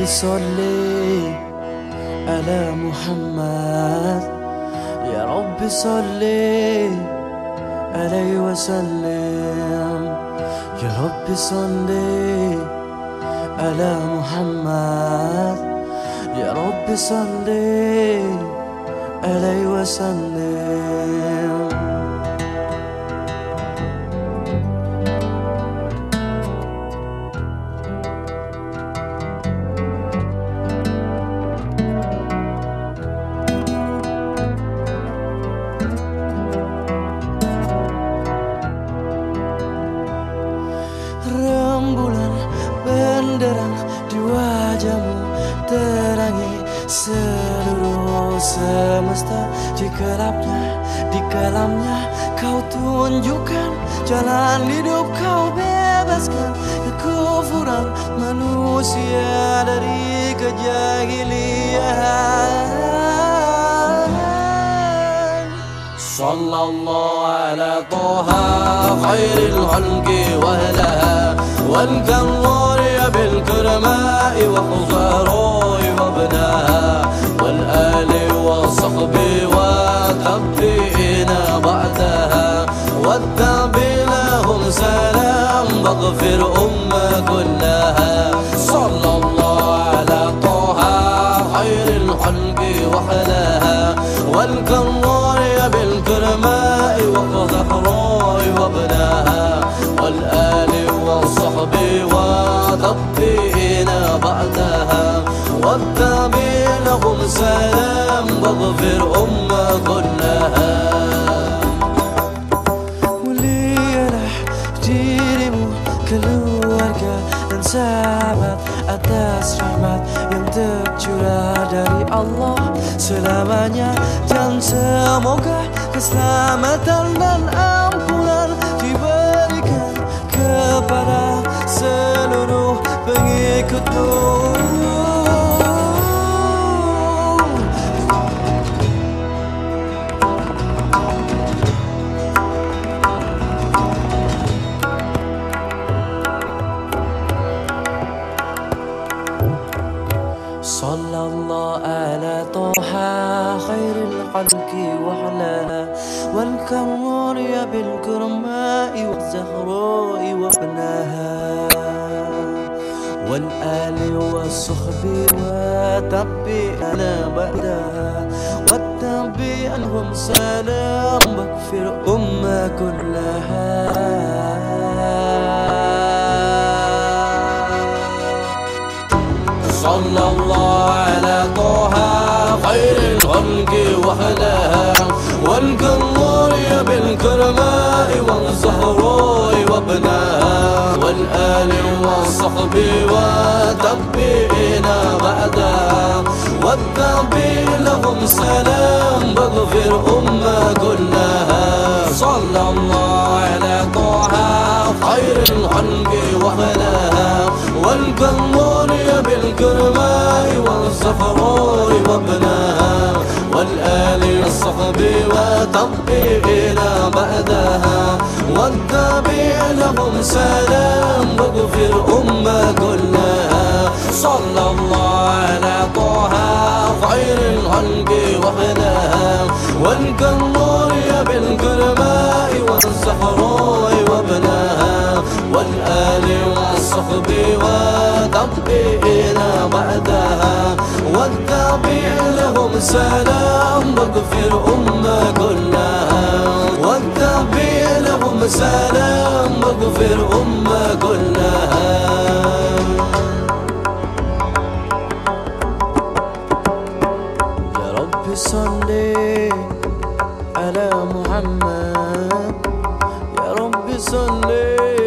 رب صلي على محمد. يا رب صلي عليه وسلم. يا رب صلي على محمد. يا رب صلي عليه وسلم. seluruh semesta di gelapnya di kelamnya kau tunjukkan jalan hidup kau bebaskan kekufuran manusia dari kejahilian صلى الله على طه خير الخلق واهلها والكرار بالكرماء وخزروي وابنها سلام واغفر أم كلها. صلى الله على طه خير الخلق وحلاها والكرار بالكرماء وقذخراء وابناها. والآل والصحب وتبين بعدها. والتابع لهم سلام واغفر أم كلها. Tercurah dari Allah selamanya dan semoga keselamatan dan ampunan diberikan kepada seluruh pengikutmu. صلى الله على طه خير الخلق وعلى والكرار بالكرماء والزهراء وابناها والآل والصحب وتبعنا بعدها واتبع لهم سلام واغفر أم كلها. صلى الله على طه خير الخلق وحلاها والقمر بالكرماء والزهراء وابناها. والآل والصحب وتبعنا بعدها. والتابع لهم سلام واغفر أم كلها. صلى الله على طه خير الخلق وحلاها والقمر والزفراء وابناها والآل الصحب وتبعنا بعدها والتابع لهم سلام واغفر أم كلها. صلى الله على طه خير الخلق وحدها والكمور بالكرماء والزهراء وابناها والآل والصحب وتبعنا بعدها والتابع لهم سلام واغفر أم كلها والتابع لهم سلام واغفر أم كلها يا رب صلي على محمد. يا رب صلي